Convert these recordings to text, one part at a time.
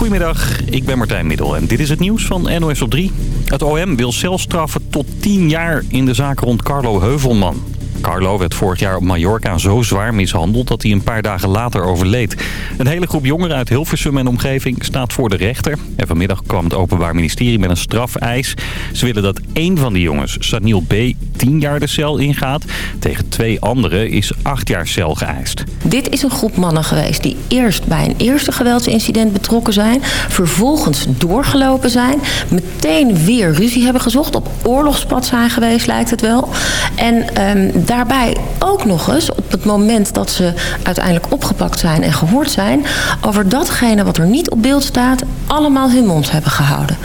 Goedemiddag, ik ben Martijn Middel en dit is het nieuws van NOS op 3. Het OM wil celstraffen tot 10 jaar in de zaak rond Carlo Heuvelman. Carlo werd vorig jaar op Mallorca zo zwaar mishandeld dat hij een paar dagen later overleed. Een hele groep jongeren uit Hilversum en omgeving staat voor de rechter. En vanmiddag kwam het Openbaar Ministerie met een strafeis. Ze willen dat één van die jongens, Saniel B., 10 jaar de cel ingaat. Tegen twee anderen is 8 jaar cel geëist. Dit is een groep mannen geweest die eerst bij een eerste geweldsincident betrokken zijn. Vervolgens doorgelopen zijn. Meteen weer ruzie hebben gezocht. Op oorlogspad zijn geweest lijkt het wel. En ehm, daarbij ook nog eens op het moment dat ze uiteindelijk opgepakt zijn en gehoord zijn... over datgene wat er niet op beeld staat, allemaal hun mond hebben gehouden.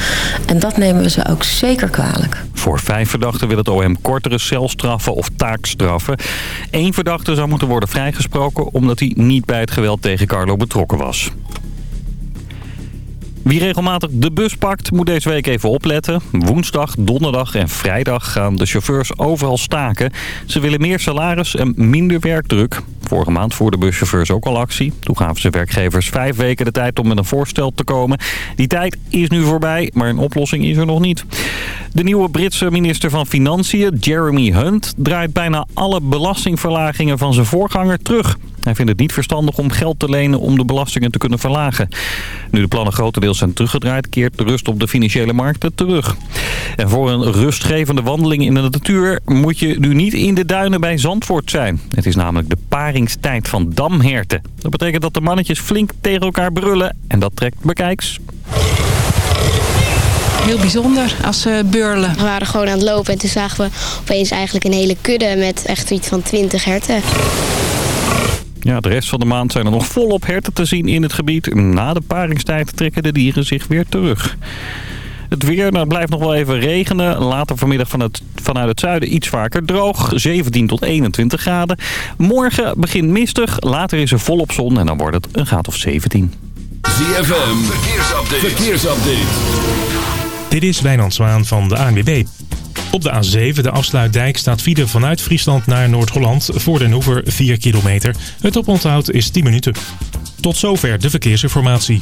En dat nemen we ze ook zeker kwalijk. Voor vijf verdachten wil het OM kortere celstraffen of taakstraffen. Eén verdachte zou moeten worden vrijgesproken omdat hij niet bij het geweld tegen Carlo betrokken was. Wie regelmatig de bus pakt, moet deze week even opletten. Woensdag, donderdag en vrijdag gaan de chauffeurs overal staken. Ze willen meer salaris en minder werkdruk. Vorige maand voerden buschauffeurs ook al actie. Toen gaven ze werkgevers vijf weken de tijd om met een voorstel te komen. Die tijd is nu voorbij, maar een oplossing is er nog niet. De nieuwe Britse minister van Financiën, Jeremy Hunt... draait bijna alle belastingverlagingen van zijn voorganger terug. Hij vindt het niet verstandig om geld te lenen om de belastingen te kunnen verlagen. Nu de plannen grotendeels zijn teruggedraaid, keert de rust op de financiële markten terug. En voor een rustgevende wandeling in de natuur moet je nu niet in de duinen bij Zandvoort zijn. Het is namelijk de paringstijd van damherten. Dat betekent dat de mannetjes flink tegen elkaar brullen en dat trekt bekijks. Heel bijzonder als ze beurlen. We waren gewoon aan het lopen en toen zagen we opeens eigenlijk een hele kudde met echt iets van 20 herten. Ja, de rest van de maand zijn er nog volop herten te zien in het gebied. Na de paringstijd trekken de dieren zich weer terug. Het weer, nou, het blijft nog wel even regenen. Later vanmiddag van het, vanuit het zuiden iets vaker droog. 17 tot 21 graden. Morgen begint mistig. Later is er volop zon en dan wordt het een graad of 17. ZFM, verkeersupdate. verkeersupdate. Dit is Wijnand Zwaan van de ANWB. Op de A7, de afsluitdijk, staat file vanuit Friesland naar Noord-Holland. Voor Den Hoever 4 kilometer. Het oponthoud is 10 minuten. Tot zover de verkeersinformatie.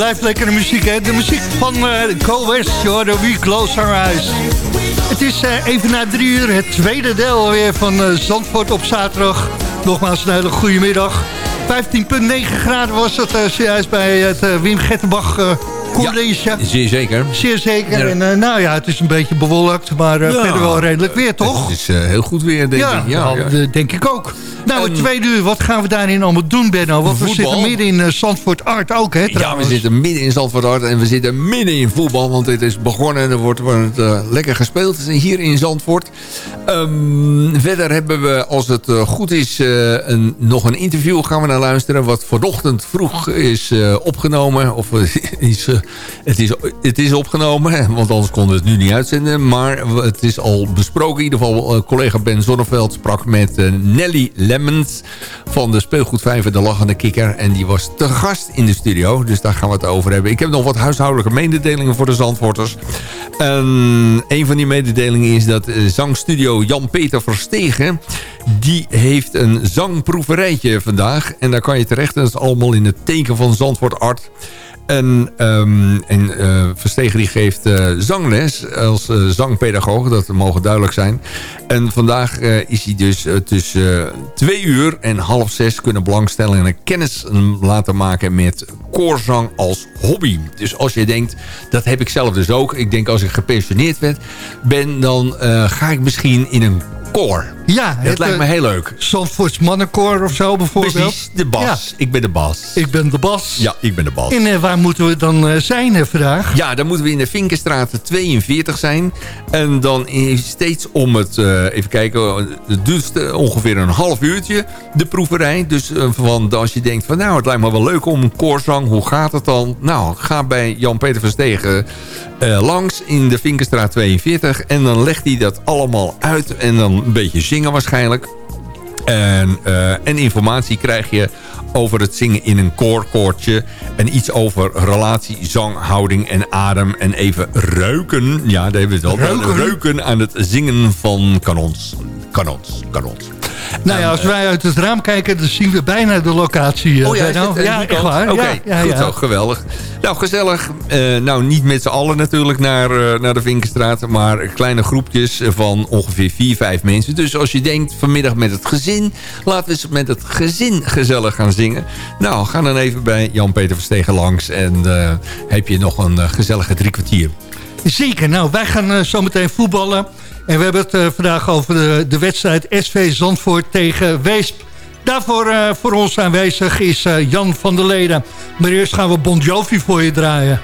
Blijft lekkere muziek, hè? De muziek van uh, Go West, joh, de We Close Our Eyes. Het is uh, even na drie uur, het tweede deel weer van uh, Zandvoort op zaterdag. Nogmaals een hele goede middag. 15,9 graden was het zojuist bij het Wim Gettenbach college. Ja, zeer zeker. Zeer zeker. En nou ja, het is een beetje bewolkt, maar ja. verder wel redelijk weer, toch? Het is heel goed weer, denk ja, ik. Ja, ja. denk ik ook. Nou, het tweede uur, wat gaan we daarin allemaal doen, Benno? Want voetbal. we zitten midden in uh, Zandvoort Art ook, hè, trouwens. Ja, we zitten midden in Zandvoort Art en we zitten midden in voetbal. Want dit is begonnen en er wordt, wordt uh, lekker gespeeld hier in Zandvoort. Um, verder hebben we, als het uh, goed is, een, nog een interview gaan we naar luisteren. Wat vanochtend vroeg is opgenomen. Of is, het, is, het is opgenomen, want anders konden we het nu niet uitzenden. Maar het is al besproken. In ieder geval, collega Ben Zonneveld sprak met Nelly Lemmens van de speelgoedvijver De Lachende Kikker. En die was te gast in de studio, dus daar gaan we het over hebben. Ik heb nog wat huishoudelijke mededelingen voor de Zandvoorters. En een van die mededelingen is dat zangstudio Jan-Peter Verstegen... die heeft een zangproeverijtje vandaag. En daar kan je terecht, dat is allemaal in het teken van Zandvoort Art... En, en uh, Verstegen die geeft uh, zangles als uh, zangpedagoog. Dat mogen duidelijk zijn. En vandaag is hij dus tussen twee uur en half zes... kunnen belangstellingen kennis laten maken met koorzang als hobby. Dus als je denkt, dat heb ik zelf dus ook. Ik denk als ik gepensioneerd ben, dan ga ik misschien in een koor. Ja, het, lijkt me heel leuk. Zandvoorts mannenkoor of zo bijvoorbeeld. Precies, de bas. Ja. Ik ben de bas. Ik ben de bas. Ja, ik ben de bas. En uh, waar moeten we dan uh, zijn vandaag? Ja, dan moeten we in de Vinkenstraat 42 zijn. En dan is steeds om het, even kijken, het duurt ongeveer een half uurtje, de proeverij. Dus van, als je denkt van nou, het lijkt me wel leuk om een koorzang, hoe gaat het dan? Nou, ga bij Jan-Peter Verstegen langs in de Vinkenstraat 42. En dan legt hij dat allemaal uit en dan een beetje zingen waarschijnlijk. En, uh, en informatie krijg je over het zingen in een koorkoortje. En iets over relatie, zang, houding en adem. En even ruiken. Ja, daar hebben we het al. Ruiken, ruiken aan het zingen van kanons. Kanons, kanons. Nou ja, als wij uit het raam kijken, dan zien we bijna de locatie. Uh, oh ja, nou. ja echt waar. Oké, okay. goed zo, geweldig. Nou, gezellig. Uh, nou, niet met z'n allen natuurlijk naar, uh, naar de Vinkenstraat. Maar kleine groepjes van ongeveer 4, 5 mensen. Dus als je denkt vanmiddag met het gezin... laten we eens met het gezin gezellig gaan zingen. Nou, ga dan even bij Jan-Peter Verstegen langs. En heb je nog een gezellige drie kwartier. Zeker. Nou, wij gaan zo meteen voetballen. En we hebben het uh, vandaag over de, wedstrijd SV Zandvoort tegen Weesp. Daarvoor uh, voor ons aanwezig is uh, Jan van der Leden. Maar eerst gaan we Bon Jovi voor je draaien.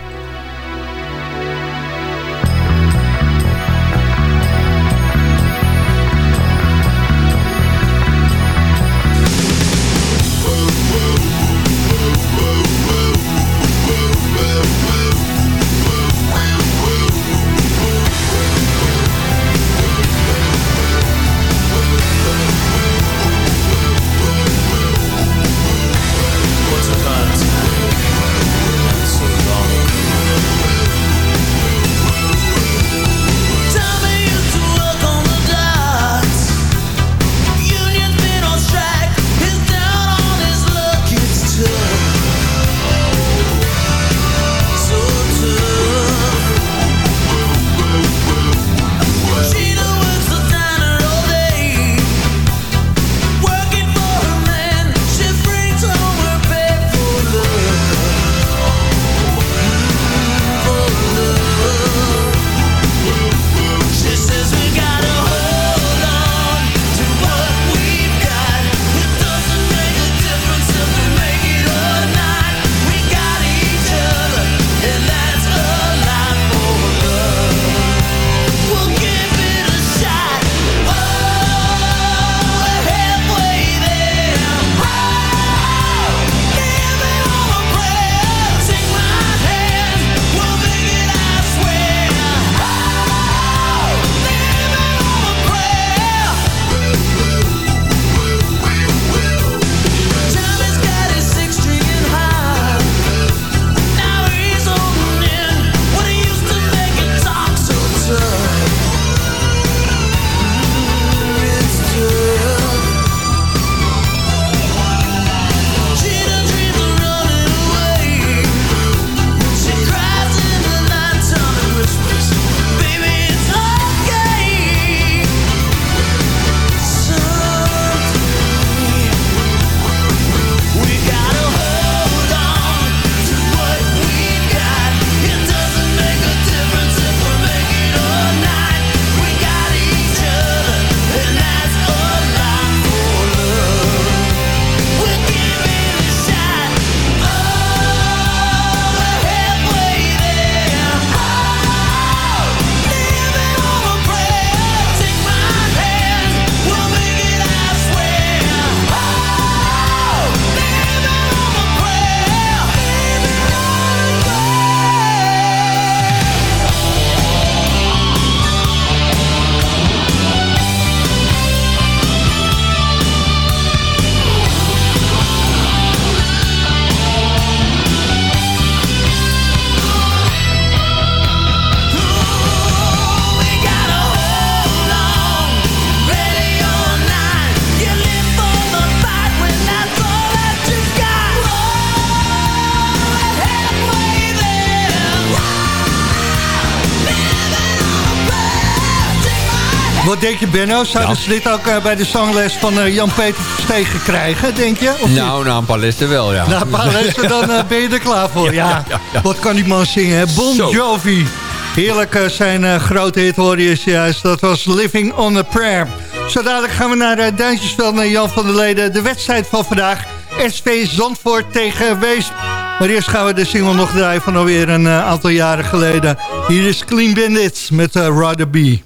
Denk je, Benno? Zouden ze dit ook bij de zangles van Jan-Peter Verstegen krijgen, denk je? Of nou, na een paar lessen wel, ja. Na een paar lessen, dan ben je er klaar voor. Ja, wat kan die man zingen, hè? Bon Jovi. Heerlijk zijn grote hit hoor je juist. Dat was Living on a Prayer. Zo dadelijk gaan we naar uh, Duintjesveld naar Jan van der Leden. De wedstrijd van vandaag. SV Zandvoort tegen Weesp. Maar eerst gaan we de single nog draaien van alweer een aantal jaren geleden. Hier is Clean Bandits met uh, Rather Be.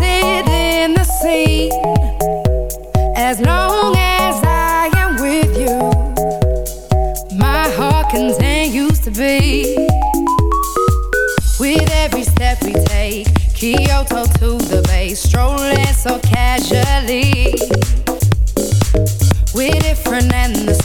so casually. We're different and the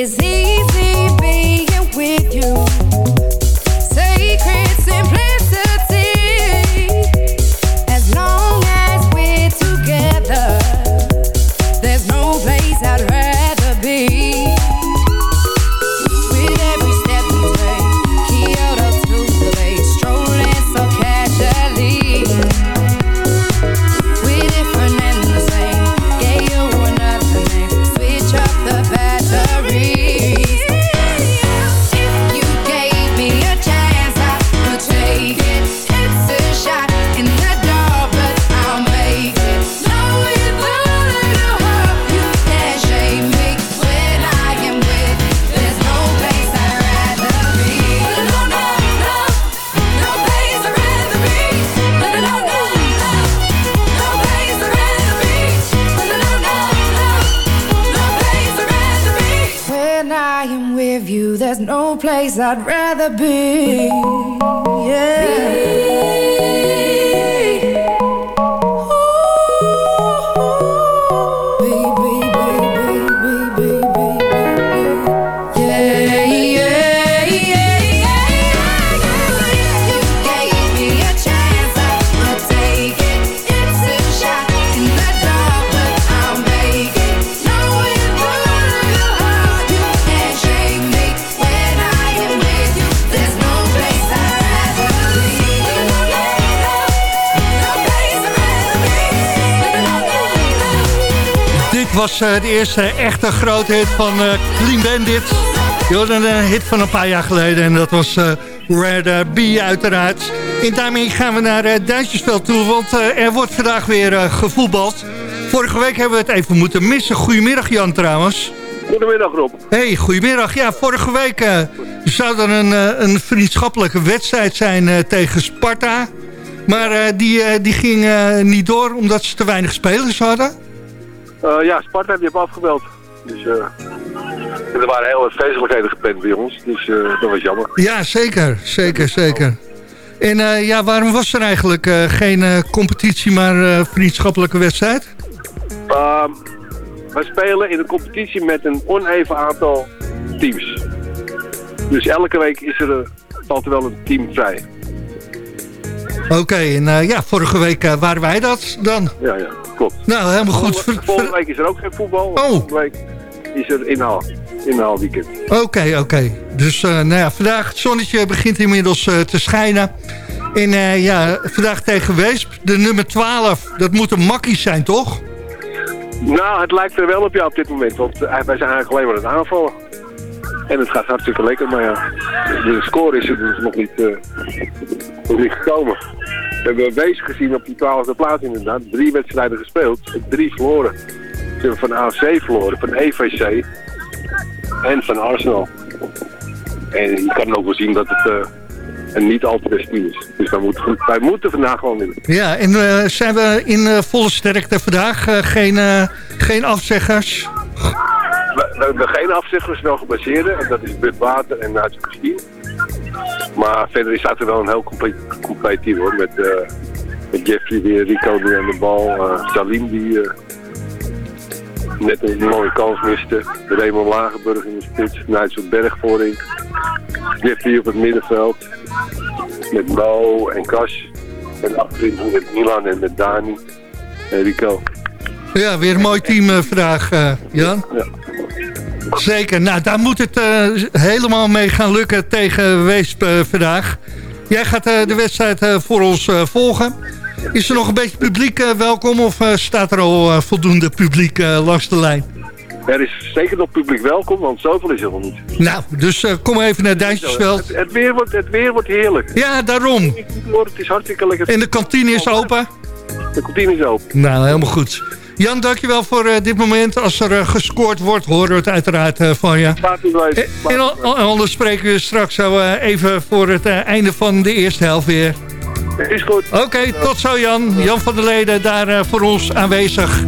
is easy. I'd rather be. Eh, eerste echte grote hit van eh, Clean Bandit. Je hoorde een hit van een paar jaar geleden en dat was uh, Rather Be uiteraard. En daarmee gaan we naar uh, Duitsersveld toe, want er wordt vandaag weer gevoetbald. Vorige week hebben we het even moeten missen. Goedemiddag Jan trouwens. Goedemiddag Rob. Hey, goedemiddag. Ja, vorige week zou er een, een vriendschappelijke wedstrijd zijn tegen Sparta. Maar die, die ging niet door omdat ze te weinig spelers hadden. Uh, ja, Sparta heb je op afgebeld. Dus, en er waren heel wat feestelijkheden gepland bij ons. Dus uh, dat was jammer. Ja, zeker. Zeker, zeker. En ja, waarom was er eigenlijk geen competitie, maar vriendschappelijke wedstrijd? Ehm, wij spelen in een competitie met een oneven aantal teams. Dus elke week is er, valt er wel een team vrij. Oké, en ja, vorige week waren wij dat dan. Ja, ja, klopt. Nou, helemaal goed. Volgende, week is er ook geen voetbal. Oh. Volgende week is er inhaal, inhaalweekend. Oké, okay, oké. Okay. Dus uh, nou ja, vandaag het zonnetje begint inmiddels te schijnen. En ja, vandaag tegen Weesp, de nummer 12. Dat moet een makkie zijn, toch? Nou, het lijkt er wel op jou op dit moment, want eh, wij zijn eigenlijk alleen maar aan het aanvallen. En het gaat hartstikke lekker, maar ja, de score is dus nog niet, eh, nog niet gekomen. We hebben Wees gezien op die twaalfde plaats inderdaad. Drie wedstrijden gespeeld, drie verloren. Ze hebben van AFC verloren, van EVC en van Arsenal. En je kan ook wel zien dat het eh, een niet al te best is. Dus wij moeten, moeten vandaag gewoon winnen. Ja, en eh, zijn we in volle sterkte vandaag? Geen, geen afzeggers? We, we hebben geen afzeggers, wel gebaseerde. En dat is Bud Water en Nacho Christine. Maar verder is er wel een heel compleet, compleet team hoor. Met, eh, met Jeffrey weer, Rico nu aan de bal. eh Salim die eh, net een mooie kans miste. Raymond Lagenburg in de spits. Nigel Berg voorin. Jeffrey op het middenveld. Met Mo en Kas. En achterin met Milan en met Dani. En Rico. Ja, weer een mooi team vandaag, Jan. Zeker. Nou, daar moet het eh, helemaal mee gaan lukken tegen Weesp eh, vandaag. Jij gaat eh, de wedstrijd voor ons volgen. Is er nog een beetje publiek welkom of staat er al voldoende publiek langs de lijn? Er is zeker nog publiek welkom, want zoveel is er nog niet. Nou, dus kom even naar Duintjesveld. Het, het, weer wordt, het weer wordt heerlijk. Ja, daarom. Het is hartstikke lekker. En de kantine is open? De kantine is open. Nou, helemaal goed. Jan, dankjewel voor eh, dit moment. Als er eh, gescoord wordt, horen we het uiteraard eh, van je. En, anders spreken we straks zo even voor het einde van de eerste helft weer. Is goed. Oké, tot zo Jan. Jan van der Leden daar voor ons aanwezig.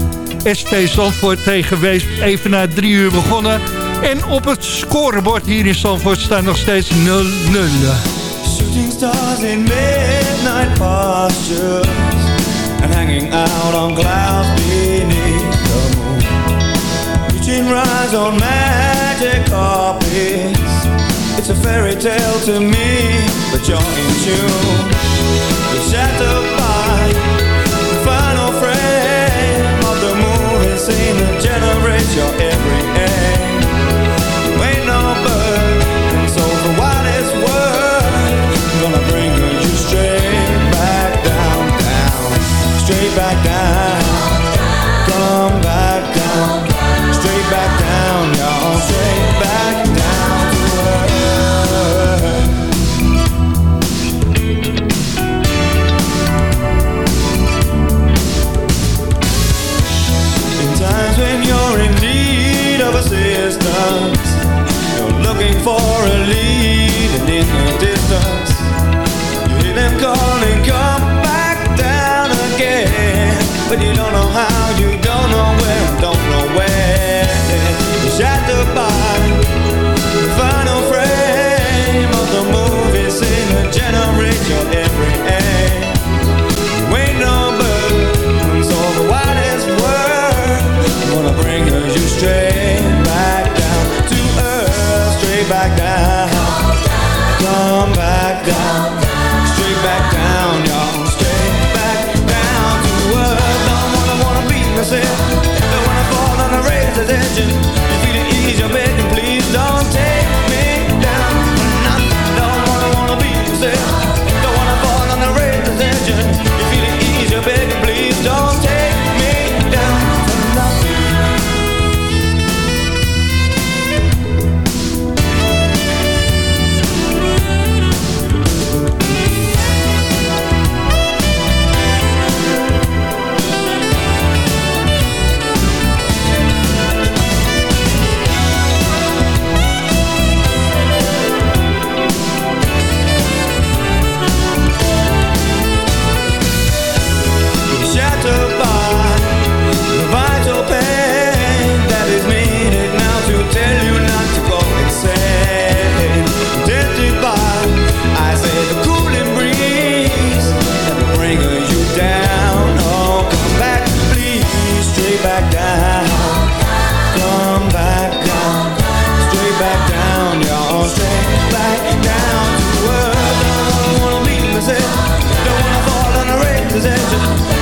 ST Zandvoort tegen Wees even na drie uur begonnen. En op het scorebord hier in Zandvoort staat nog steeds 0-0. Shooting stars in midnight postures hanging out on clouds beneath the moon. Reaching rise on magic carpets. It's a fairy tale to me, but you're in tune. You're by the final frame of the movie scene that generates your every aim. You're looking for a lead and in the distance. You hear them calling, come back down again. But you don't know how, legend back down, y'all. Straight back down to earth. I don't wanna leave, I said. Don't wanna fall on the razor's edge.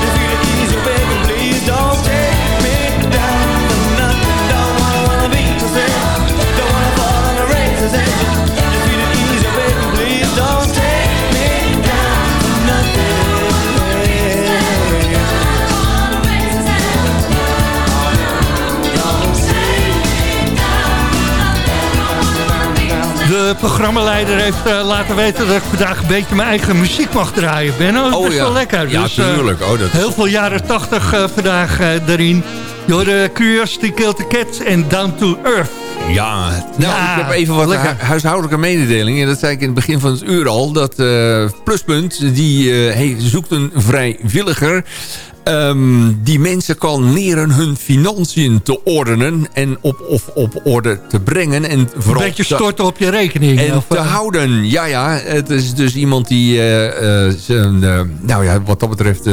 De programmaleider heeft eh, laten weten dat ik vandaag een beetje mijn eigen muziek mag draaien. Ben oh, Oh, best ja. wel lekker. Ja, Dus, eh, tuurlijk. Oh, dat- Heel veel jaren 80 eh, vandaag erin. Je hoorde Curiosity Killed the Cat en Down to Earth. Ja, nou, Ja, ik heb even wat lekker. hu- huishoudelijke mededelingen. En dat zei ik in het begin van het uur al. Dat Pluspunt, die hey, zoekt een vrijwilliger... Ehm, die mensen kan leren hun financiën te ordenen en op, of op orde te brengen. En Een vooral beetje te- storten op je rekening. en of, te eh, houden. Ja, ja. Het is dus iemand die eh, eh, zijn, nou ja, wat dat betreft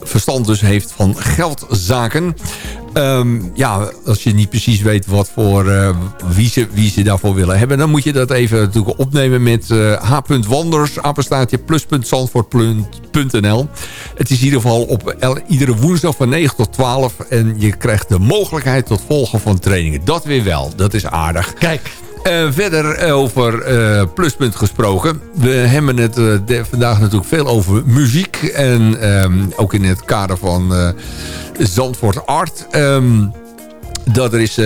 verstand dus heeft van geldzaken. Ehm, ja, als je niet precies weet wat voor, eh, wie, ze, wie ze daarvoor willen hebben... dan moet je dat even natuurlijk opnemen met eh h.wanders, apenstaartje, plus.zandvoort.nl. Het is in ieder geval op iedere woensdag van 9 tot 12... en je krijgt de mogelijkheid tot volgen van trainingen. Dat weer wel, dat is aardig. Kijk. Eh, verder eh, over eh, Pluspunt gesproken. We hebben het vandaag natuurlijk veel over muziek. En ehm, ook in het kader van Zandvoort Art. Ehm, dat er is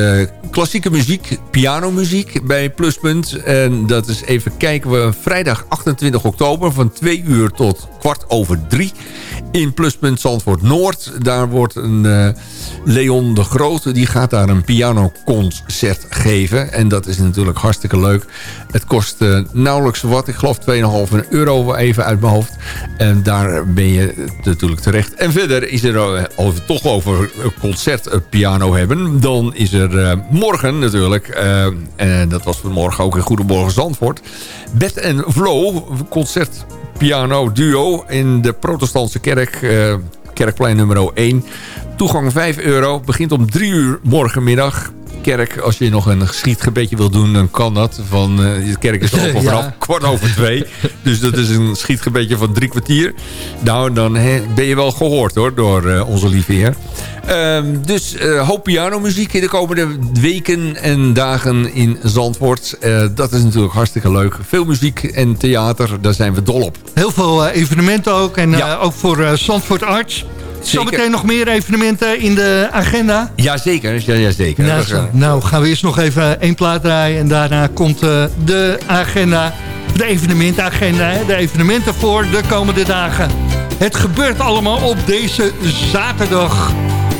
klassieke muziek, pianomuziek bij Pluspunt. En dat is even kijken we vrijdag 28 oktober van 2 uur tot kwart over 3 in Pluspunt Zandvoort Noord. Daar wordt een eh, Leon de Grote, die gaat daar een pianoconcert geven. En dat is natuurlijk hartstikke leuk. Het kost eh, nauwelijks wat, ik geloof 2,5 euro even uit mijn hoofd. En daar ben je natuurlijk terecht. En verder is er, eh, als we het toch over concertpiano hebben... dan is er morgen natuurlijk, en dat was vanmorgen ook in Goedemorgen Zandvoort... Bed en Flow, concertpiano duo in de protestantse kerk... eh, Kerkplein nummer 1. Toegang 5 euro. Begint om 3 uur morgenmiddag. Kerk, als je nog een schietgebedje wil doen, dan kan dat. Van, eh, de kerk is open Ja. vanaf kwart over twee. Dus dat is een schietgebedje van drie kwartier. Nou, dan ben je wel gehoord hoor, door eh, onze lieve heer. Ehm, dus eh hoop pianomuziek in de komende weken en dagen in Zandvoort. Dat is natuurlijk hartstikke leuk. Veel muziek en theater, daar zijn we dol op. Heel veel evenementen ook. En ook voor Zandvoort Arts. Zometeen nog meer evenementen in de agenda. Jazeker, ja, ja, zeker. Nou, nou, gaan we eerst nog even één plaat draaien. En daarna komt eh, de agenda, de evenementagenda. Hè, de evenementen voor de komende dagen. Het gebeurt allemaal op deze zaterdag.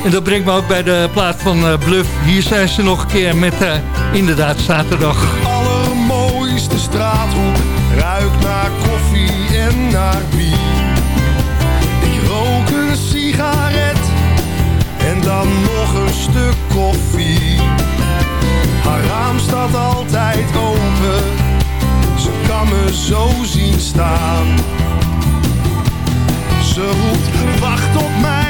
En dat brengt me ook bij de plaat van eh, Bluff. Hier zijn ze nog een keer met eh, inderdaad zaterdag. allermooiste straathoek ruikt naar koffie en naar bier. Koffie. Haar raam staat altijd open, ze kan me zo zien staan. Ze roept, wacht op mij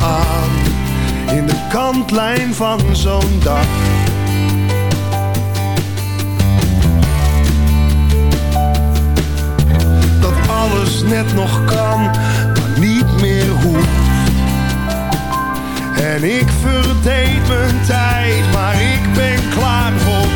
aan in de kantlijn van zo'n dag. Dat alles net nog kan, maar niet meer hoeft. En ik verdeed mijn tijd, maar ik ben klaar voor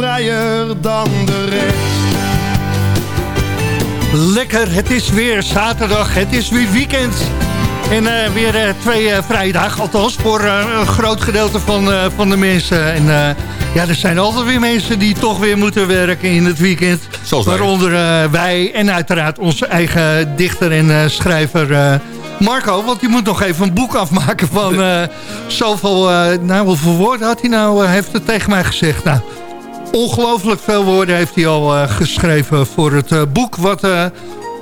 vrijer dan de rest. Lekker, het is weer zaterdag, het is weer weekend. En eh, weer eh, twee eh, vrije dagen, althans voor eh, een groot gedeelte van, eh, van de mensen. En eh, ja, er zijn altijd weer mensen die toch weer moeten werken in het weekend. Zoals wij. Waaronder eh, wij en uiteraard onze eigen dichter en eh, schrijver eh, Marco. Want die moet nog even een boek afmaken van eh, zoveel... eh, nou, hoeveel woorden had hij nou, eh, heeft het tegen mij gezegd? Nou, ongelooflijk veel woorden heeft hij al eh, geschreven voor het eh, boek. Wat, eh,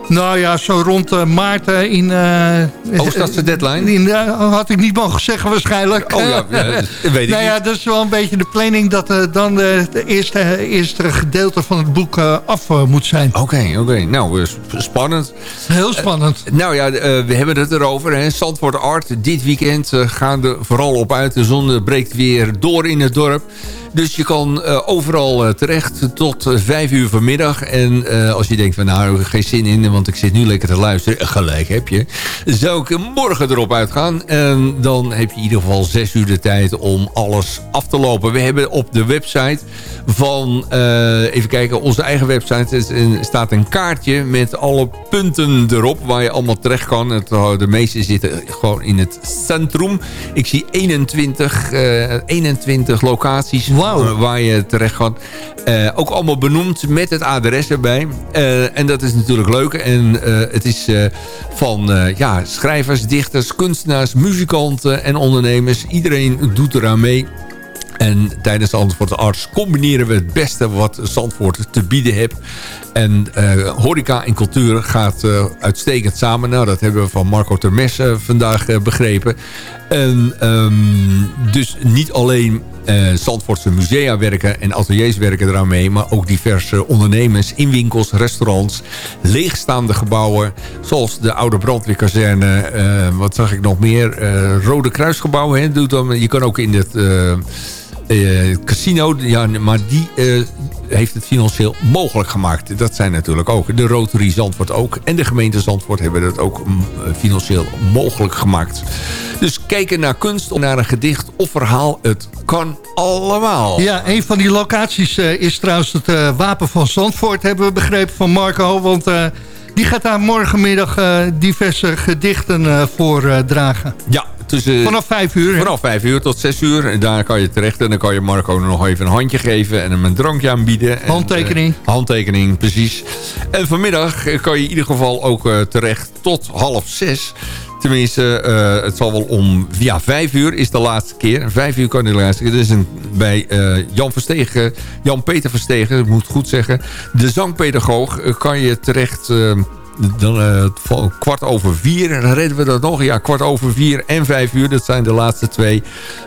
nou ja, zo rond eh, maart in... eh, Oh, dat deadline? In, had ik niet mogen zeggen waarschijnlijk. Oh ja, weet ik nou ja, dat is wel een beetje de planning dat dan het eerste, eerste gedeelte van het boek af moet zijn. Oké, oké. Nou, sp- spannend. Heel spannend. Nou ja, we hebben het erover. Hè. Zandvoort Art, dit weekend gaan er vooral op uit. De zon breekt weer door in het dorp. Dus je kan eh, overal eh, terecht tot eh, vijf uur vanmiddag. En eh, als je denkt van nou, geen zin in, want ik zit nu lekker te luisteren. Gelijk heb je. Zou ik morgen erop uitgaan. En dan heb je in ieder geval zes uur de tijd om alles af te lopen. We hebben op de website van, eh, even kijken, onze eigen website een- staat een kaartje met alle punten erop waar je allemaal terecht kan. Eh, de meeste zitten gewoon in het centrum. Ik zie 21, eh, 21 locaties waar je terecht kan. Eh, ook allemaal benoemd met het adres erbij. Eh, en dat is natuurlijk leuk. En eh, het is van ja, schrijvers, dichters, kunstenaars, muzikanten en ondernemers. Iedereen doet eraan mee. En tijdens Zandvoort Arts combineren we het beste wat Zandvoort te bieden heeft. En eh, horeca en cultuur gaat eh, uitstekend samen. Nou, dat hebben we van Marco Termes eh, vandaag begrepen. En ehm, dus niet alleen Zandvoortse musea werken en ateliers werken eraan mee... maar ook diverse ondernemers in winkels, restaurants, leegstaande gebouwen... zoals de oude brandweerkazerne, wat zag ik nog meer? Rode Kruisgebouw, hè, doet dan, je kan ook in het... casino, ja, maar die heeft het financieel mogelijk gemaakt. Dat zijn natuurlijk ook de Rotary Zandvoort ook. En de gemeente Zandvoort hebben dat ook mm, eh, financieel mogelijk gemaakt. Dus kijken naar kunst, of naar een gedicht of verhaal, het kan allemaal. Ja, een van die locaties eh, is trouwens het eh, Wapen van Zandvoort, hebben we begrepen van Marco. Want die gaat daar morgenmiddag diverse gedichten voor dragen. Ja, tussen, Vanaf vijf uur. hè? Vanaf vijf uur tot zes uur. En daar kan je terecht. En dan kan je Marco nog even een handje geven. En hem een drankje aanbieden. En, Handtekening. eh, handtekening, precies. En vanmiddag kan je in ieder geval ook eh, terecht tot half zes. Tenminste, eh, het zal wel om... Ja, vijf uur is de laatste keer. Vijf uur kan je de laatste keer. Dit is een, bij Jan Verstegen, Jan-Peter Verstegen, ik moet goed zeggen. De zangpedagoog kan je terecht... dan, van kwart over vier, dan redden we dat nog. Ja, kwart over vier en vijf uur, dat zijn de laatste twee.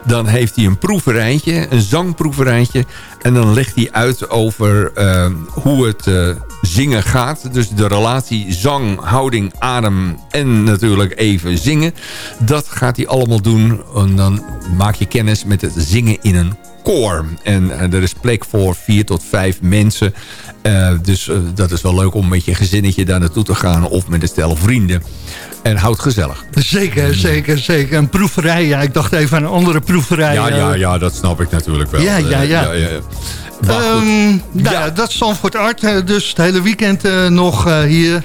Dan heeft hij een proeverijntje, een zangproeverijntje. En dan legt hij uit over eh, hoe het eh, zingen gaat. Dus de relatie zang, houding, adem en natuurlijk even zingen. Dat gaat hij allemaal doen. En dan maak je kennis met het zingen in een koor. En eh, er is plek voor vier tot vijf mensen. Eh, dus eh, dat is wel leuk om met je gezinnetje daar naartoe te gaan... of met een stel vrienden. En houd gezellig. Zeker, zeker, zeker. Een proeverij, ja. Ik dacht even aan een andere proeverij. Ja, ja, ja, dat snap ik natuurlijk wel. Ja, ja, ja. Maar goed. Ehm, nou ja, dat is Zandvoort Art. Dus het hele weekend nog hier.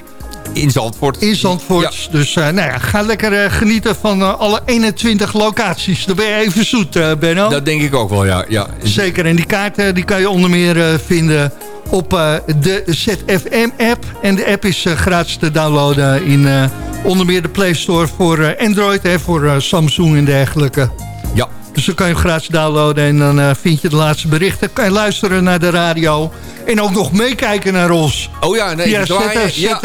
In Zandvoort. In Zandvoort. Dus eh, nou ja, ga lekker eh, genieten van eh, alle 21 locaties. Dan ben je even zoet, Benno. Dat denk ik ook wel, ja. ja. Zeker, en die kaart eh, die kan je onder meer vinden op de ZFM-app. En de app is gratis te downloaden in onder meer de Play Store voor Android... Hè, voor Samsung en dergelijke. Dus dan kan je hem gratis downloaden en dan eh, vind je de laatste berichten. Kan je luisteren naar de radio en ook nog meekijken naar ons. Oh ja, nee, Via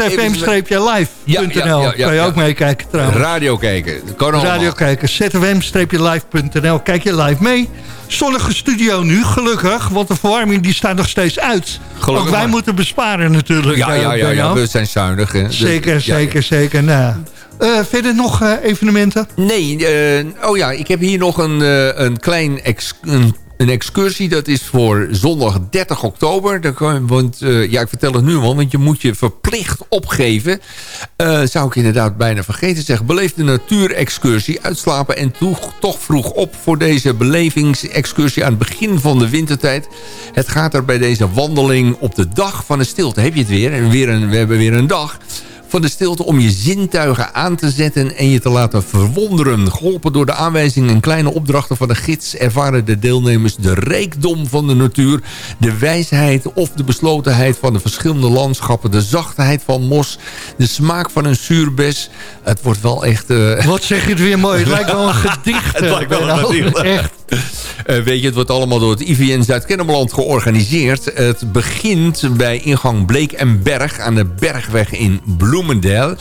zfm-live.nl kan je ook meekijken trouwens. Radio kijken. Kan. Radio kijken, zfm-live.nl. Kijk je live mee. Zonnige studio nu, gelukkig. Want de verwarming die staat nog steeds uit. Gelukkig Ook wij maar. moeten besparen natuurlijk. Ja, eh, ja, ja, ja, we zijn zuinig. Hè. Dus- Zeker, ja, zeker, zeker. Nou, eh, verder nog eh, evenementen? Nee, eh, oh ja, ik heb hier nog een, een klein een, excursie. Dat is voor zondag 30 oktober. Daar kan, want ja, ik vertel het nu al, want je moet je verplicht opgeven. Zou ik inderdaad bijna vergeten zeggen. Beleef de natuurexcursie, uitslapen en toch vroeg op voor deze belevingsexcursie aan het begin van de wintertijd. Het gaat er bij deze wandeling op de dag van de stilte. Heb je het weer? En weer een, we hebben weer een dag van de stilte om je zintuigen aan te zetten en je te laten verwonderen. Geholpen door de aanwijzingen en kleine opdrachten van de gids... ervaren de deelnemers de rijkdom van de natuur... de wijsheid of de beslotenheid van de verschillende landschappen... de zachtheid van mos, de smaak van een zuurbes. Het wordt wel echt... eh, Wat zeg je het weer mooi. Het lijkt wel een gedicht. Het lijkt wel een Benno. gedicht. Echt. Eh, weet je, het wordt allemaal door het IVN Zuid-Kennemerland georganiseerd. Het begint bij ingang Bleek en Berg aan de Bergweg in Bloemendaal.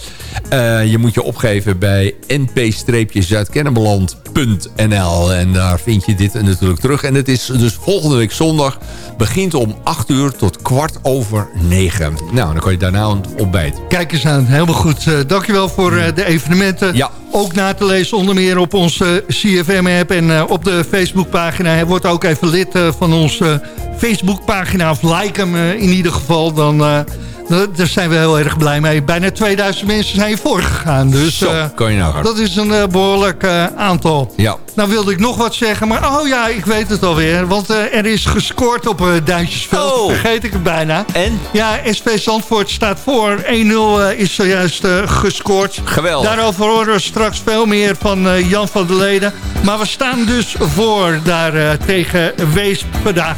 Eh, je moet je opgeven bij np-zuidkennemerland.nl en daar vind je dit natuurlijk terug. En het is dus volgende week zondag, begint om 8 uur tot kwart over 9. Nou, dan kan je daarna een ontbijt. Kijk eens aan, helemaal goed. Eh, dankjewel voor de evenementen. Ja. Ook na te lezen onder meer op onze CFM-app en eh, op de Facebookpagina. Hij wordt ook even lid eh, van onze Facebookpagina of like hem eh, in ieder geval. Dan, da- daar zijn we heel erg blij mee. Bijna 2000 mensen zijn hiervoor gegaan. Dus Zo, eh, kan je nagaan. dat is een eh, behoorlijk eh, aantal. Ja. Nou wilde ik nog wat zeggen, maar oh ja, ik weet het alweer. Want er is gescoord op Duintjesveld. Oh. Vergeet ik het bijna. En? Ja, SV Zandvoort staat voor. 1-0 eh, is zojuist gescoord. Geweldig. Daarover horen we straks veel meer van Jan van der Leden. Maar we staan dus voor daar tegen Wees vandaag.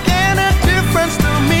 any difference to me,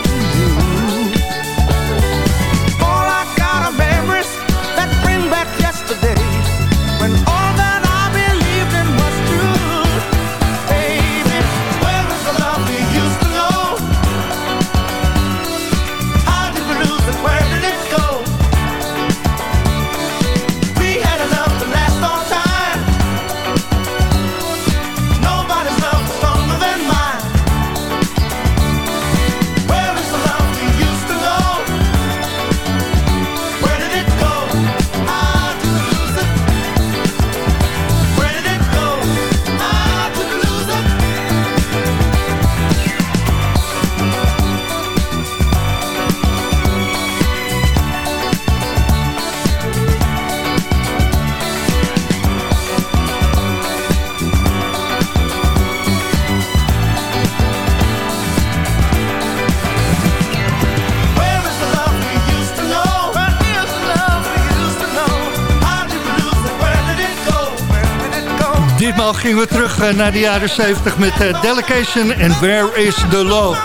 Ditmaal gingen we terug eh, naar de jaren 70 met eh, Delegation en Where is the Love.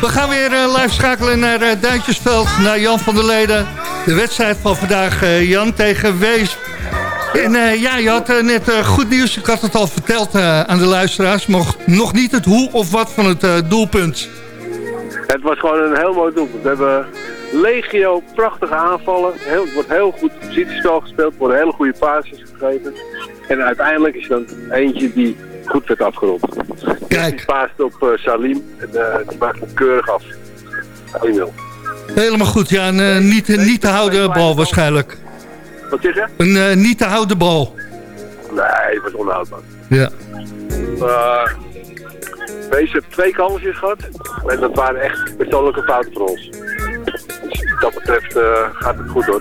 We gaan weer eh, live schakelen naar Duintjesveld, naar Jan van der Leden. De wedstrijd van vandaag, Jan tegen Wees. En ja, je had net goed nieuws. Ik had het al verteld aan de luisteraars. Maar nog niet het hoe of wat van het doelpunt. Het was gewoon een heel mooi doelpunt. We hebben legio, prachtige aanvallen. Heel, het wordt heel goed positiespel gespeeld. Worden hele goede passes gegeven. En uiteindelijk is er dan eentje die goed werd afgerond. Kijk. Die paast op eh, Salim en eh, die maakt hem keurig af. 1-0. Helemaal goed. Ja, een eh, niet, niet te houden bal waarschijnlijk. Wat zeg je? Een niet te houden bal. Nee, het was onhoudbaar. Ja. Uh, Wees heeft twee kansjes gehad. En dat waren echt persoonlijke fouten voor ons. Dus wat dat betreft eh, gaat het goed hoor.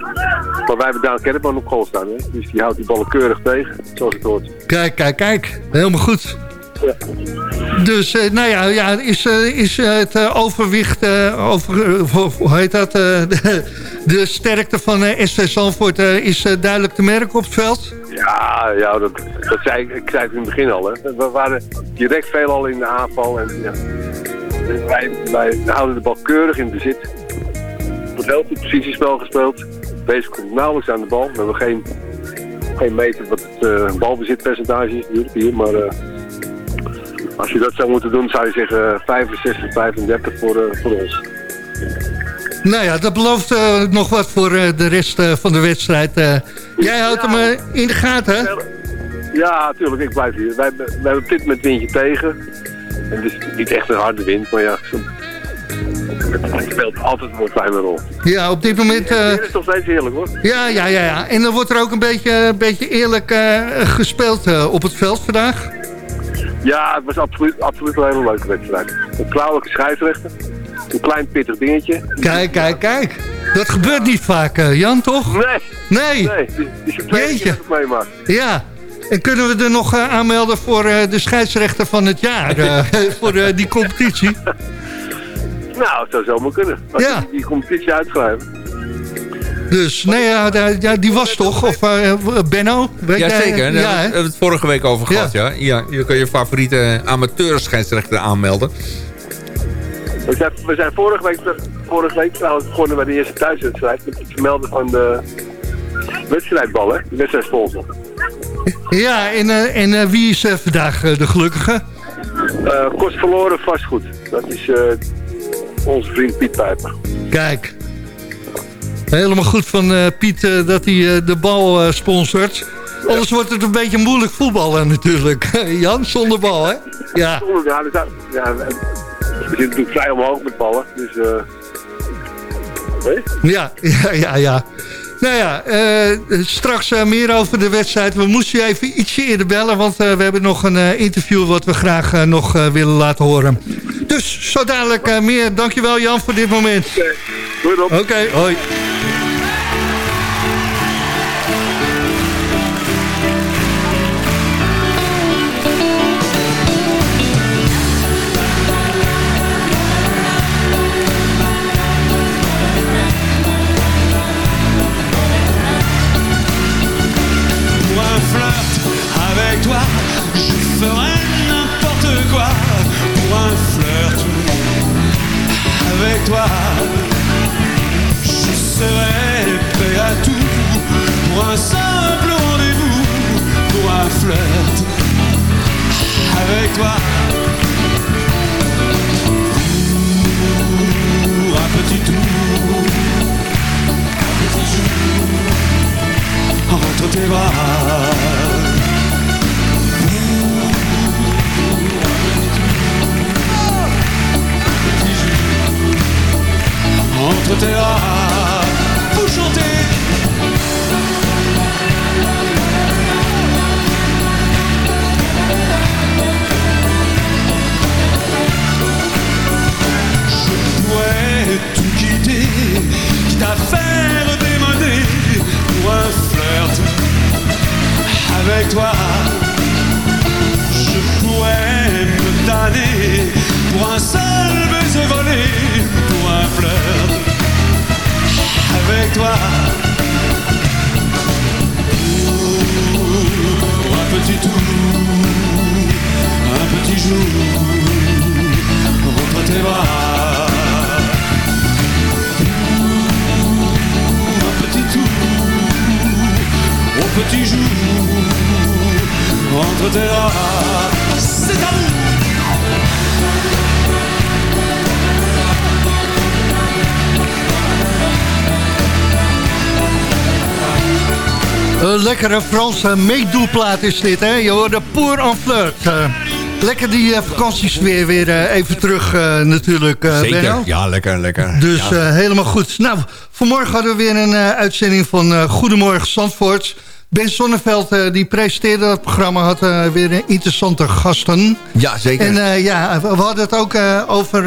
Maar wij hebben Daan Kerkman op goal staan. Hè? Dus die houdt die ballen keurig tegen, zoals het hoort. Kijk, kijk, kijk. Helemaal goed. Ja. Dus, eh, nou ja, ja is, eh, is het overwicht, over, hoe- heet dat, de, de sterkte van SV Zandvoort is duidelijk te merken op het veld? Ja, ja dat, dat zei ik, ik zei het in het begin al. Hè. We waren direct veelal in de aanval. En, ja, wij, wij houden de bal keurig in bezit. Wordt heel goed positiespel gespeeld. Deze komt nauwelijks aan de bal. We hebben geen, geen meter wat het eh, balbezitpercentage is natuurlijk hier. Maar eh, als je dat zou moeten doen, zou je zeggen 65, 35 voor, eh, voor ons. Nou ja, dat belooft eh, nog wat voor eh, de rest eh, van de wedstrijd. eh. jij houdt hem eh, in de gaten, hè? Ja, natuurlijk, ik blijf hier. Wij, wij hebben op dit moment windje tegen. En het is niet echt een harde wind, maar ja, het speelt altijd een kleine rol. Ja, op dit moment... eh, Het is nog steeds heerlijk hoor. ja, ja, ja, ja. En dan wordt er ook een beetje, een beetje eerlijk eh, gespeeld eh, op het veld vandaag. Ja, het was absoluut, absoluut een hele leuke wedstrijd. Een klauwelijke scheidsrechter. Een klein pittig dingetje. Kijk, kijk, kijk. Dat gebeurt niet vaak, eh, Jan, toch? Nee. Nee. Nee, die, die Jeetje. keer dat ik meemaak. Ja. En kunnen we er nog eh, aanmelden voor eh, de scheidsrechter van het jaar? eh, voor eh, die competitie? Nou, het zou zomaar kunnen. Als Ja. die, die competitie uitschrijven. Dus, nee, ja, ja, die was toch? Of eh, Benno? Weet jij? Jazeker, daar Ja, hè? hebben we het vorige week over gehad. Ja. Ja, je kan je favoriete amateurscheidsrechter aanmelden. We zijn, we zijn vorige week, vorige week trouwens begonnen bij de eerste thuiswedstrijd. Met het vermelden van de wedstrijdballen. De wedstrijdsponsor. Ja, en, eh, en eh, wie is eh, vandaag eh, de gelukkige? Eh kost verloren vastgoed. Dat is eh, onze vriend Piet Pijper. Kijk. Helemaal goed van eh, Piet eh, dat hij eh, de bal sponsort. Anders wordt het een beetje moeilijk voetballen natuurlijk. Jan, zonder bal, hè? Ja. Ja, we, zijn, ja, we zitten natuurlijk vrij omhoog met ballen. Dus? Ja, ja, ja, ja. Nou ja, eh, straks eh, meer over de wedstrijd. We moesten even ietsje eerder bellen, want eh, we hebben nog een interview wat we graag nog willen laten horen. Dus zo dadelijk meer. Dankjewel Jan voor dit moment. Oké, hoi. Lekkere Franse meedoelplaat is dit, hè? Je hoorde Pour en Flirt. Eh, lekker die eh, vakantiesfeer weer eh, even terug natuurlijk, Zeker, Benno. ja, lekker, lekker. Dus ja. helemaal goed. Nou, vanmorgen hadden we weer een uitzending van Goedemorgen Zandvoort. Ben Sonneveld, die presenteerde dat programma, had weer interessante gasten. Ja, zeker. En ja, we hadden het ook over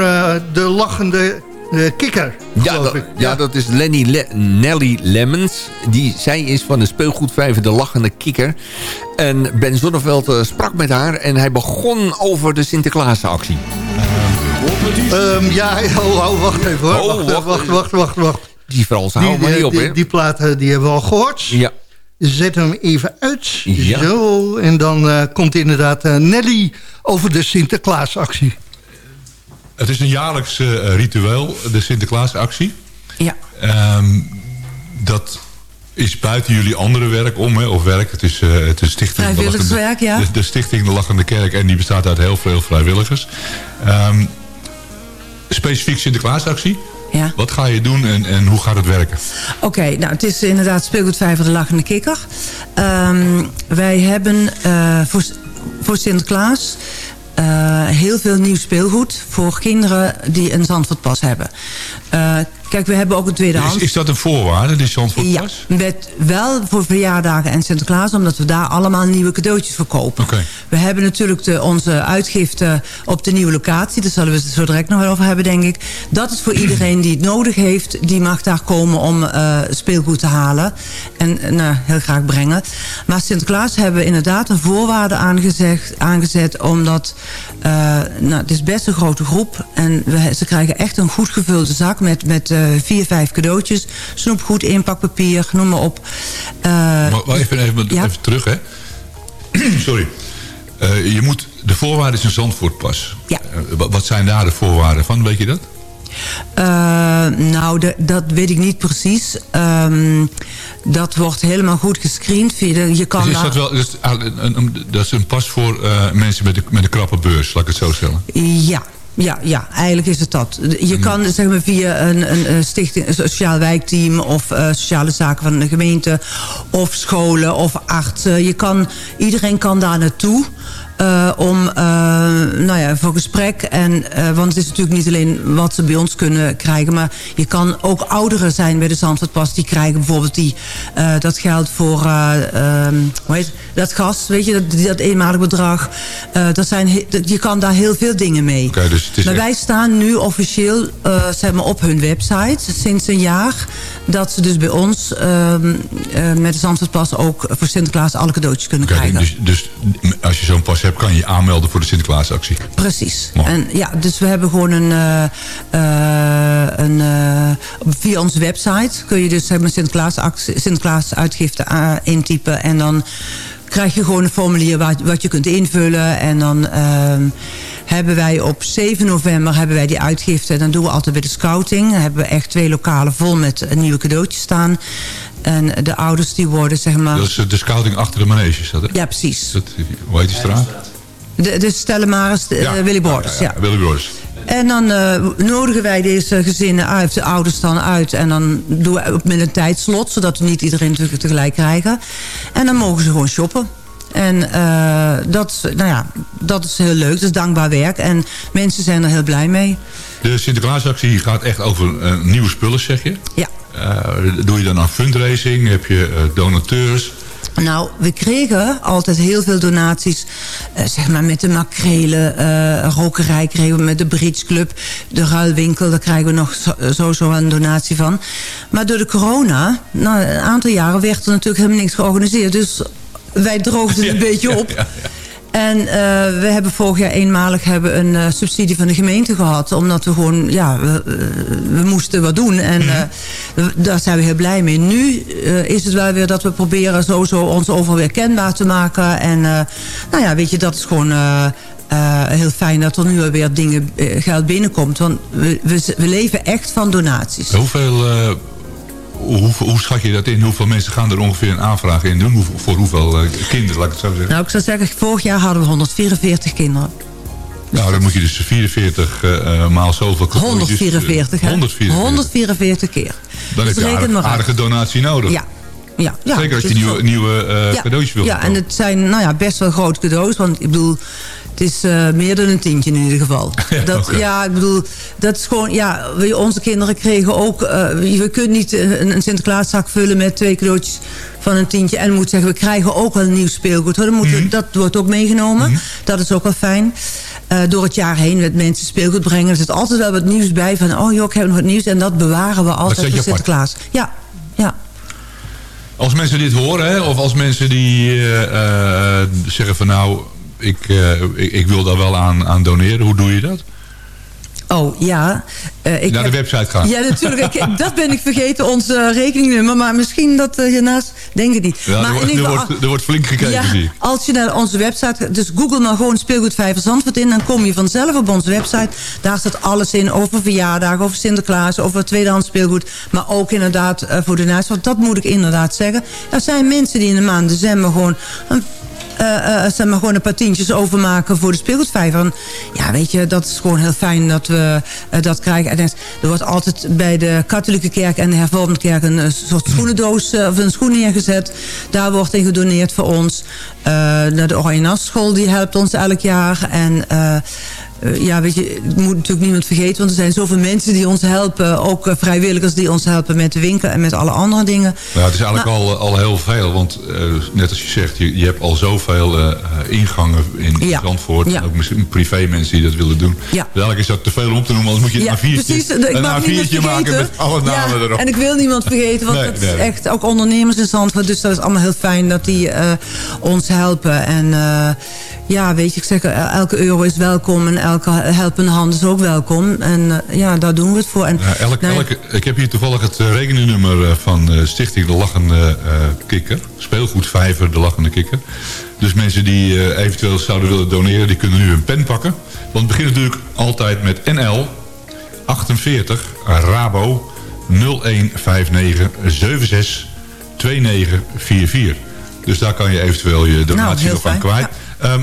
de lachende eh, kikker, Ja, dat, ik. ja, dat is Lenny Le- Nelly Lemmens. Die, zij is van de speelgoedvijver De Lachende Kikker. En Ben Zonneveld eh, sprak met haar en hij begon over de Sinterklaasactie. Ehm, ja, oh, oh, wacht even hoor. Oh, wacht, wacht wacht, wacht. Die Fransen houden maar die, niet op, die, hè? die plaat eh, die hebben we al gehoord. Ja. Zet hem even uit. Ja. Zo, en dan eh, komt inderdaad eh, Nelly over de Sinterklaasactie. Het is een jaarlijks eh, ritueel, de Sinterklaasactie. Ja. Ehm, dat is buiten jullie andere werk om, hè, of werk. Het is, eh, het is stichting de Vrijwilligerswerk, Lachende- ja. De, de Stichting De Lachende Kerk en die bestaat uit heel veel vrijwilligers. Ehm, specifiek Sinterklaasactie. Ja. Wat ga je doen en, en hoe gaat het werken? Oké, nou het is inderdaad speelgoedvijver de Lachende Kikker. Ehm, wij hebben eh, voor, voor Sinterklaas heel veel nieuw speelgoed... voor kinderen die een Zandvoortpas hebben. Kijk, we hebben ook een Is, tweedehands... is dat een voorwaarde, die Zandvoortpas? Ja, met wel voor verjaardagen en Sinterklaas... omdat we daar allemaal nieuwe cadeautjes verkopen. Oké. We hebben natuurlijk de, onze uitgifte op de nieuwe locatie. Daar zullen we het zo direct nog wel over hebben, denk ik. Dat is voor iedereen die het nodig heeft. Die mag daar komen om eh, speelgoed te halen. En nou, heel graag brengen. Maar Sinterklaas hebben we inderdaad een voorwaarde aangezegd, aangezet. Omdat eh, nou, het is best een grote groep. En we, ze krijgen echt een goed gevulde zak met, met vier, vijf cadeautjes. Snoepgoed, inpakpapier, noem maar op. Eh, Maar, maar even, even, Ja. even terug, hè. Sorry. Eh, je moet, de voorwaarde is een Zandvoortpas. Ja. Eh, wat- zijn daar de voorwaarden van, weet je dat? Eh, nou, de- dat weet ik niet precies. Ehm, dat wordt helemaal goed gescreend. De- Je kan Dus is daar- dat, wel, dat, is, een, een- dat is een pas voor eh, mensen met, de, met een krappe beurs, laat ik het zo stellen. Ja. Ja, ja, eigenlijk is het dat. Je kan zeg maar, via een, een, een stichting, een sociaal wijkteam... of eh, sociale zaken van de gemeente... of scholen of artsen. Je kan, iedereen kan daar naartoe... eh, om, eh, nou ja, voor gesprek. En, eh, want het is natuurlijk niet alleen wat ze bij ons kunnen krijgen... maar je kan ook ouderen zijn bij de Zandvoortpas. Die krijgen bijvoorbeeld die, dat geld voor eh, ehm, hoe heet, het? dat gas, weet je, dat, dat eenmalig bedrag. Dat zijn, dat- je kan daar heel veel dingen mee. Dus maar echt- wij staan nu officieel zeg maar op hun website sinds een jaar... dat ze dus bij ons ehm, eh, met de Zandvoortpas ook voor Sinterklaas alle cadeautjes kunnen krijgen. dus, dus als je zo'n pas hebt, kan je je aanmelden voor de Sinterklaasactie. Precies. Mooi. En ja, dus we hebben gewoon een, eh, eh, een eh, via onze website kun je dus maar Sinterklaas, Sinterklaas uitgifte intypen en dan krijg je gewoon een formulier wat, wat je kunt invullen en dan ehm, hebben wij op 7 november hebben wij die uitgifte. Dan doen we altijd bij de scouting. Dan hebben we echt twee lokalen vol met nieuwe cadeautjes staan. En de ouders die worden zeg maar... Dat is eh, de scouting achter de manege, is dat hè? Ja, precies. Dat, hoe heet die straat? De, de Stellemaris, de, Ja. eh, Willy Borders, ja. Willy Brothers. En dan eh, nodigen wij deze gezinnen uit, de ouders dan uit. En dan doen we met een tijdslot, zodat we niet iedereen natuurlijk tegelijk krijgen. En dan mogen ze gewoon shoppen. En eh, dat, nou ja, dat is heel leuk, dat is dankbaar werk. En mensen zijn er heel blij mee. De Sinterklaasactie gaat echt over eh, nieuwe spullen, zeg je? Ja. Eh, doe je dan aan fundraising? Heb je eh, donateurs? Nou, we kregen altijd heel veel donaties. eh, zeg maar met de makrelen, eh rokerij kregen we met de Bridge Club. De ruilwinkel, daar krijgen we nog zo- sowieso een donatie van. Maar door de corona, nou, een aantal jaren werd er natuurlijk helemaal niks georganiseerd. Dus wij droogden een beetje op. En eh, we hebben vorig jaar eenmalig hebben een eh, subsidie van de gemeente gehad. Omdat we gewoon, ja, we, eh, we moesten wat doen. En we- daar zijn we heel blij mee. Nu is het wel weer dat we proberen sowieso ons overal weer kenbaar te maken. En nou ja, weet je, dat is gewoon... heel fijn dat er nu weer dingen, geld binnenkomt. Want we, we, we leven echt van donaties. Hoeveel, hoe, hoe schat je dat in? Hoeveel mensen gaan er ongeveer een aanvraag in doen? Hoe, voor hoeveel eh, kinderen, laat ik het zo zeggen? Nou, ik zou zeggen, vorig jaar hadden we 144 kinderen. Nou, dan moet je dus 44 eh, eh, maal zoveel cadeautjes, eh, 144, hè? 144. 144 keer. Dan Dus heb je aardig- uit. aardige donatie nodig. Ja. Ja, ja, Zeker als je is nieuwe, nieuwe eh, Ja. cadeautjes wil Ja, en het zijn nou ja, best wel grote cadeaus. Want ik bedoel, het is eh, meer dan een tientje in ieder geval. dat, oké. Ja, ik bedoel, dat is gewoon... Ja, we- onze kinderen kregen ook... eh, we kunnen niet een, een Sinterklaaszak vullen met twee cadeautjes van een tientje. En moet zeggen, we krijgen ook wel nieuw speelgoed. Hoor. Dan moeten Mhm. Dat wordt ook meegenomen. Dat is ook wel fijn. Eh, door het jaar heen met mensen speelgoed brengen. Er zit altijd wel wat nieuws bij. Van, oh joh, ik heb nog wat nieuws. En dat bewaren we altijd voor. Sinterklaas. Ja, ja. Als mensen dit horen, hè, of als mensen die eh, eh, zeggen van nou, ik, eh, ik, ik wil daar wel aan, aan doneren. Hoe doe je dat? Oh, ja. Eh, ik Naar de website gaan. Ja, natuurlijk. Ik- dat ben ik vergeten, ons eh, rekeningnummer. Maar misschien dat eh, hiernaast, denk ik niet. Ja, maar er, wordt, er, wordt, er wordt flink gekeken, ja, zie ik. als je naar onze website... Dus google maar gewoon speelgoedvijver Zandvoort in... dan kom je vanzelf op onze website. Daar staat alles in over verjaardagen, over Sinterklaas... over tweedehands speelgoed. Maar ook inderdaad voor de naast. Want dat moet ik inderdaad zeggen. Er zijn mensen die in de maand december gewoon... Een, eh, zeg maar gewoon een paar tientjes overmaken voor de speelgoedvijver. Ja, weet je, dat is gewoon heel fijn dat we eh, dat krijgen. En er wordt altijd bij de katholieke kerk en de hervormde kerk... een soort schoenendoos of een schoen neergezet. Daar wordt in gedoneerd voor ons. De Oranje die helpt ons elk jaar. En eh, eh, ja, weet je, het moet natuurlijk niemand vergeten... want er zijn zoveel mensen die ons helpen. Ook eh, vrijwilligers die ons helpen met de winkel en met alle andere dingen. Nou, het is eigenlijk Nou, al, al heel veel. Want eh, net als je zegt, je, je hebt al zoveel eh, ingangen in Ja. Zandvoort. Ja. Ook misschien privé mensen die dat willen doen. Ja. Dus eigenlijk is dat te veel om te noemen. Anders moet je Ja, een A4'tje, precies. Ik een mag niemand A4'tje maken met alle namen Ja, erop. En ik wil niemand vergeten, want Nee, dat nee, is nee. echt ook ondernemers in Zandvoort. Dus dat is allemaal heel fijn dat die eh, ons helpen. En eh, ja, weet je, ik zeg, eh, elke euro is welkom en elke helpende hand is ook welkom. En eh, ja, daar doen we het voor. En, Ja, elk, nou ik heb hier toevallig het eh, rekeningnummer van Stichting De Lachende Kikker. Speelgoedvijver De Lachende Kikker. Dus mensen die eventueel zouden willen doneren, die kunnen nu een pen pakken. Want het begint natuurlijk altijd met NL 48 Rabo 0159 76 2944. Dus daar kan je eventueel je donatie Nou, nog aan kwijt.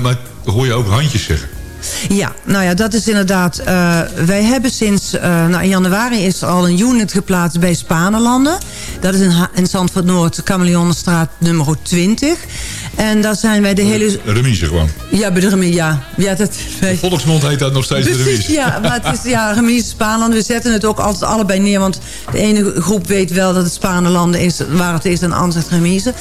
Maar hoor je ook handjes zeggen. Ja, nou ja, dat is inderdaad... eh, wij hebben sinds... eh, nou, in januari is al een unit geplaatst bij Spanelanden. Dat is in, Ha- in Zandvoort Noord, Kameleonenstraat nummer 20. En daar zijn wij de hele... Remise gewoon. Ja, bij de remise, ja. ja dat, wij, Volksmond heet dat nog steeds de remise. ja. Maar het is ja, remise Spaanland. We zetten het ook altijd allebei neer. Want de ene groep weet wel dat het Spanelanden is waar het is en de andere zegt remise.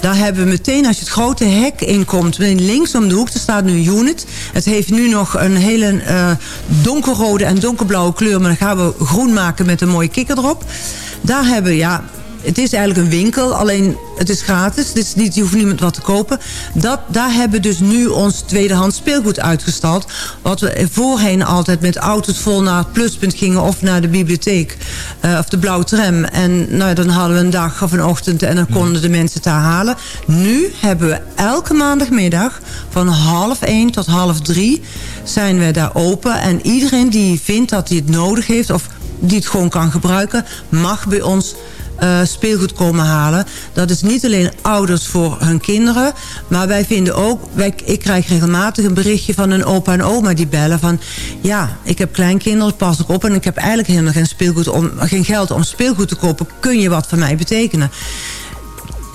Daar hebben we meteen, als je het grote hek inkomt, links om de hoek, er staat nu een unit. Het heeft nu nog een hele eh, donkerrode en donkerblauwe kleur. Maar dan gaan we groen maken met een mooie kikker erop. Daar hebben we, ja, het is eigenlijk een winkel, alleen het is gratis. Is niet, je hoeft niemand wat te kopen. Dat, daar hebben we dus nu ons tweedehands speelgoed uitgestald. Wat we voorheen altijd met auto's vol naar het pluspunt gingen... of naar de bibliotheek, eh, of de blauwe tram. En nou, dan hadden we een dag of een ochtend... en dan konden de mensen het daar halen. Nu hebben we elke maandagmiddag van half één tot half drie... zijn we daar open. En iedereen die vindt dat hij het nodig heeft... of die het gewoon kan gebruiken, mag bij ons eh, speelgoed komen halen. Dat is niet alleen ouders voor hun kinderen. Maar wij vinden ook... Wij, ik krijg regelmatig een berichtje van een opa en oma die bellen van... ja, ik heb kleinkinderen, pas ik op... en ik heb eigenlijk helemaal geen, speelgoed om, geen geld om speelgoed te kopen. Kun je wat voor mij betekenen?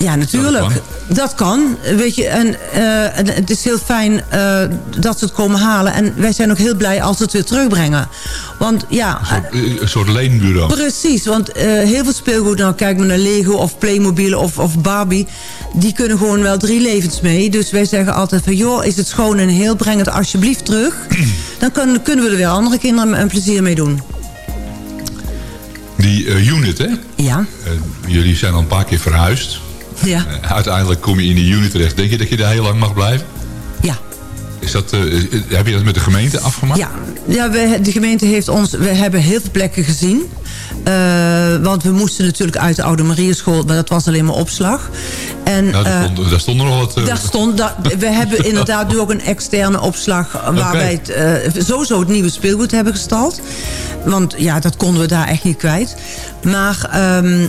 Ja, natuurlijk. Dat kan. Weet je, en, eh, en het is heel fijn eh, dat ze het komen halen. En wij zijn ook heel blij als ze het weer terugbrengen. Want ja... Een soort leenbureau. Precies, want eh, heel veel speelgoed, nou kijk maar naar Lego of Playmobil of, of Barbie, die kunnen gewoon wel drie levens mee. Dus wij zeggen altijd van, joh, is het schoon en heel, breng het alsjeblieft terug. Dan kunnen, kunnen we er weer andere kinderen een plezier mee doen. Die eh, unit, hè? Ja. Eh, jullie zijn al een paar keer verhuisd. Ja. Eh, uiteindelijk kom je in die unit terecht. Denk je dat je daar heel lang mag blijven? Ja. Is dat, eh, eh, heb je dat met de gemeente afgemaakt? Ja, ja we, de gemeente heeft ons... We hebben heel veel plekken gezien. Want we moesten natuurlijk uit de Oude Marieschool... maar dat was alleen maar opslag. En, Nou, daar, stond, daar stond er nog wat... Daar stond, daar- we hebben inderdaad nu ook een externe opslag... waar Oké. wij het, sowieso het nieuwe speelgoed hebben gestald. Want ja, dat konden we daar echt niet kwijt. Maar... ehm,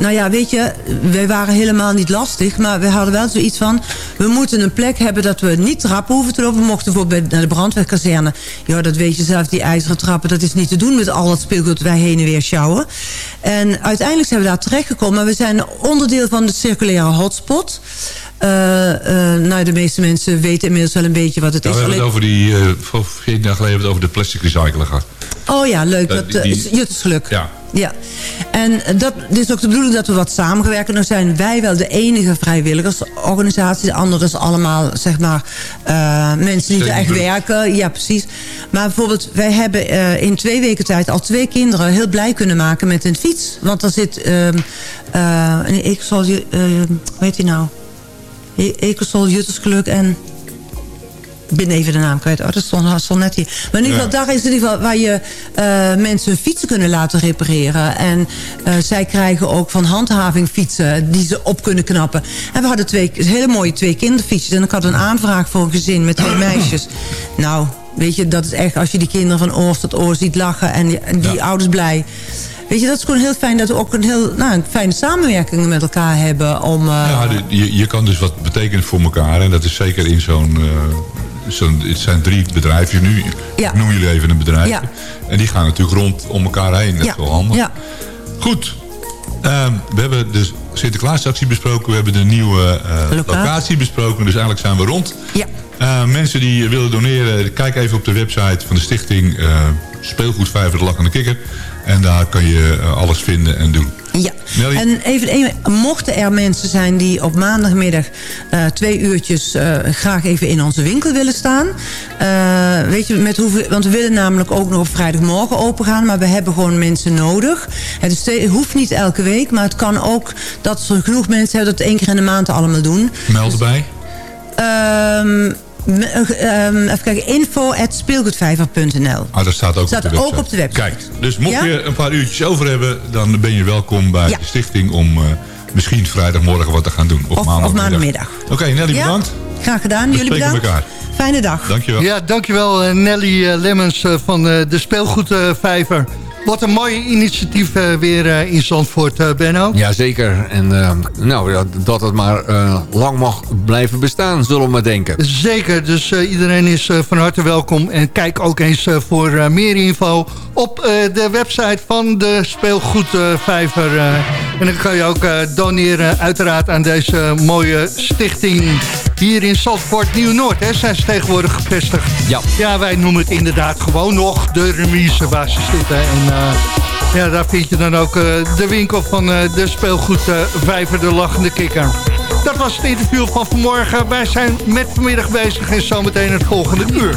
nou ja, weet je, wij waren helemaal niet lastig. Maar we hadden wel zoiets van... we moeten een plek hebben dat we niet trappen hoeven te lopen. We mochten bijvoorbeeld naar de brandweerkazerne. Ja, dat weet je zelf, die ijzeren trappen... dat is niet te doen met al dat speelgoed dat wij heen en weer sjouwen. En uiteindelijk zijn we daar terechtgekomen. Maar we zijn onderdeel van de circulaire hotspot... Eh, eh, nou, de meeste mensen weten inmiddels wel een beetje wat het Nou, is. we hebben het over die... voor 14 jaar geleden over de plastic recycler gehad. Oh ja, leuk. Dat, die- eh. Ja. Ja, en eh, dat is ook de bedoeling dat we wat samenwerken. Dan zijn wij wel de enige vrijwilligersorganisatie. De anderen is allemaal, zeg maar, eh, mensen die er echt werken. Ja, precies. Maar bijvoorbeeld, wij hebben in twee weken tijd al twee kinderen heel blij kunnen maken met een fiets. Want er zit, ehm eh, een Ecosol, uh, hoe heet die nou? E- Ecosol, Juttersgeluk en... Ben even de naam kwijt. Oh, dat stond, stond net hier. Maar in ieder geval, daar is in ieder geval waar je eh, mensen hun fietsen kunnen laten repareren. En eh, zij krijgen ook van handhaving fietsen die ze op kunnen knappen. En we hadden twee hele mooie twee kinderfietsjes. En ik had een aanvraag voor een gezin met twee meisjes. Nou, weet je, dat is echt als je die kinderen van oor tot oor ziet lachen. En die, en die ouders blij. Weet je, dat is gewoon heel fijn dat we ook een heel nou, een fijne samenwerking met elkaar hebben. Om, eh, Ja, je, je kan dus wat betekenen voor elkaar. En dat is zeker in zo'n... zo'n het zijn drie bedrijven nu. Ja. Noem jullie even een bedrijf. Ja. En die gaan natuurlijk rond om elkaar heen. Dat is wel handig. Ja. Goed. Ehm, we hebben de Sinterklaasactie besproken. We hebben de nieuwe eh, Locatie. besproken. Dus eigenlijk zijn we rond. Ja. Eh, mensen die willen doneren, kijk even op de website van de stichting eh Speelgoedvijver de Lachende Kikker. En daar kan je alles vinden en doen. Ja, en even, even mochten er mensen zijn die op maandagmiddag eh, twee uurtjes eh, graag even in onze winkel willen staan. Eh, weet je, met hoeveel, want we willen namelijk ook nog op vrijdagmorgen open gaan, maar we hebben gewoon mensen nodig. Het, is, het hoeft niet elke week, maar het kan ook dat er genoeg mensen hebben dat het één keer in de maand allemaal doen. Meld erbij. Ehm, eh, ehm, even kijken, info at speelgoedvijver.nl. Ah, dat staat ook, Staat op, de ook website. op de website. Kijk, dus mocht Ja? je een paar uurtjes over hebben... dan ben je welkom bij Ja. de stichting om eh, misschien vrijdagmorgen wat te gaan doen. Of, Of, maandagmiddag. Oké, Nelly, Ja? bedankt. Graag gedaan, We jullie bedankt. elkaar. Fijne dag. Dankjewel. Ja, dankjewel eh, Nelly Lemmens van de Speelgoedvijver. Wat een mooi initiatief eh, weer eh, in Zandvoort, eh, Benno. Jazeker. En eh, nou, ja, dat het maar lang mag blijven bestaan, zullen we maar denken. Zeker, dus iedereen is van harte welkom. En kijk ook eens voor meer info op de website van de Speelgoedvijver. en dan kan je ook doneren uiteraard aan deze mooie stichting... hier in Zandvoort Nieuw-Noord. hè, Zijn ze tegenwoordig gevestigd? Ja. Ja, wij noemen het inderdaad gewoon nog de remise waar ze zitten. En eh, ja, daar vind je dan ook eh, de winkel van eh, de Speelgoedvijver, de Lachende Kikker. Dat was het interview van vanmorgen. Wij zijn met vanmiddag bezig en zometeen het volgende uur.